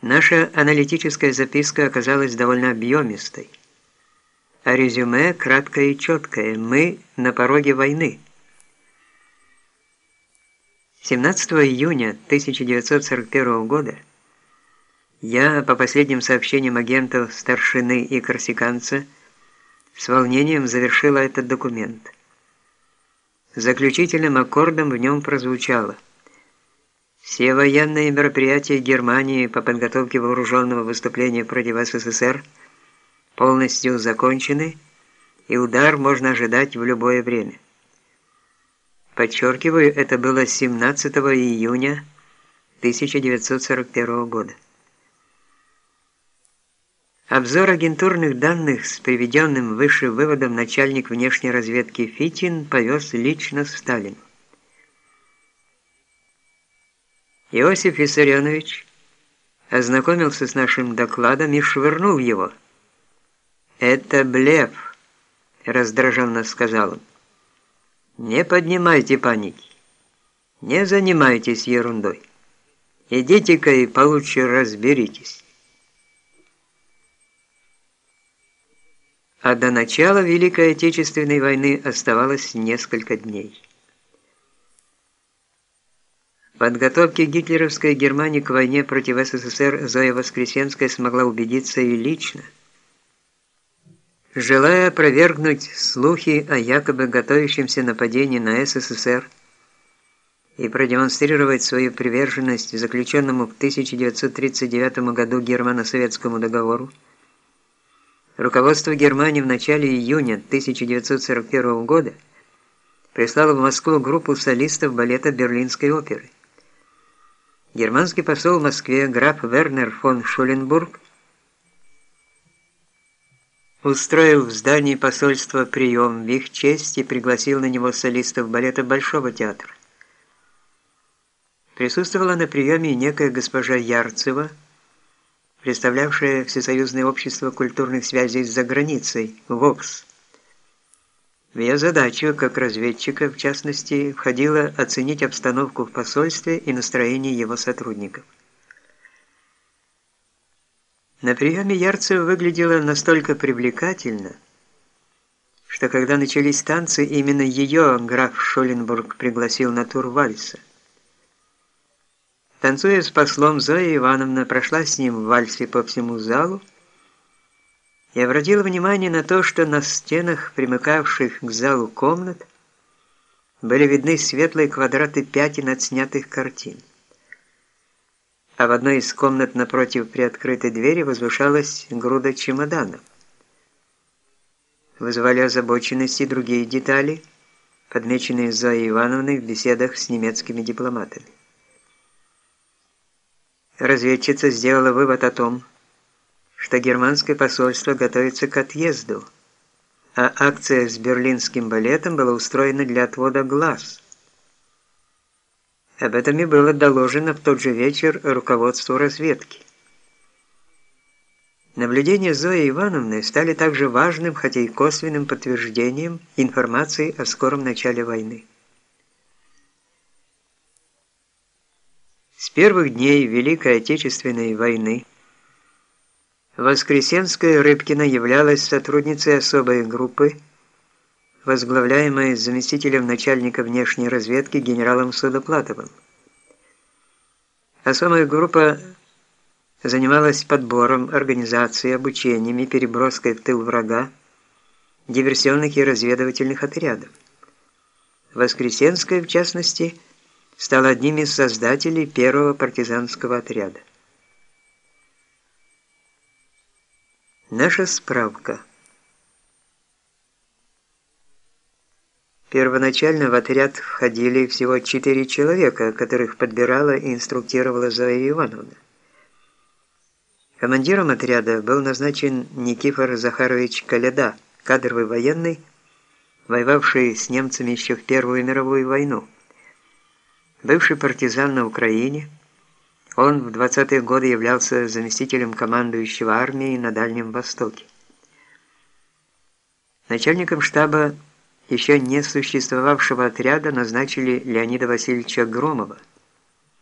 Наша аналитическая записка оказалась довольно объемистой, а резюме краткое и четкое. Мы на пороге войны. 17 июня 1941 года я, по последним сообщениям агентов Старшины и Корсиканца, с волнением завершила этот документ. Заключительным аккордом в нем прозвучало «Все военные мероприятия Германии по подготовке вооруженного выступления против СССР полностью закончены, и удар можно ожидать в любое время». Подчеркиваю, это было 17 июня 1941 года. Обзор агентурных данных с приведенным выше выводом начальник внешней разведки Фитин повез лично Сталину. Иосиф Виссарионович ознакомился с нашим докладом и швырнул его. «Это блеф», — раздраженно сказал он. «Не поднимайте паники, не занимайтесь ерундой. Идите-ка и получше разберитесь». а до начала Великой Отечественной войны оставалось несколько дней. Подготовке гитлеровской Германии к войне против СССР Зоя Воскресенская смогла убедиться и лично. Желая опровергнуть слухи о якобы готовящемся нападении на СССР и продемонстрировать свою приверженность заключенному в 1939 году германо-советскому договору, Руководство Германии в начале июня 1941 года прислало в Москву группу солистов балета Берлинской оперы. Германский посол в Москве граф Вернер фон Шуленбург устроил в здании посольства прием в их честь и пригласил на него солистов балета Большого театра. Присутствовала на приеме некая госпожа Ярцева, представлявшая Всесоюзное общество культурных связей за границей, ВОКС. В ее задачу, как разведчика, в частности, входило оценить обстановку в посольстве и настроение его сотрудников. На приеме Ярцева выглядела настолько привлекательно, что когда начались танцы, именно ее граф Шоленбург пригласил на тур вальса. Танцуя с послом, Зоя Ивановна прошла с ним в вальсе по всему залу и обратила внимание на то, что на стенах, примыкавших к залу комнат, были видны светлые квадраты пятен от снятых картин. А в одной из комнат напротив приоткрытой двери возвышалась груда чемоданов. Вызывали озабоченность и другие детали, подмеченные Зоей Ивановной в беседах с немецкими дипломатами. Разведчица сделала вывод о том, что германское посольство готовится к отъезду, а акция с берлинским балетом была устроена для отвода глаз. Об этом и было доложено в тот же вечер руководству разведки. Наблюдения Зои Ивановны стали также важным, хотя и косвенным подтверждением информации о скором начале войны. С первых дней Великой Отечественной войны Воскресенская Рыбкина являлась сотрудницей особой группы, возглавляемой заместителем начальника внешней разведки генералом Судоплатовым. Особая группа занималась подбором, организацией, обучением и переброской в тыл врага диверсионных и разведывательных отрядов. Воскресенская, в частности, стал одним из создателей первого партизанского отряда. Наша справка. Первоначально в отряд входили всего четыре человека, которых подбирала и инструктировала Зоя Ивановна. Командиром отряда был назначен Никифор Захарович Коляда, кадровый военный, воевавший с немцами еще в Первую мировую войну. Бывший партизан на Украине, он в 20-е годы являлся заместителем командующего армией на Дальнем Востоке. Начальником штаба еще не существовавшего отряда назначили Леонида Васильевича Громова –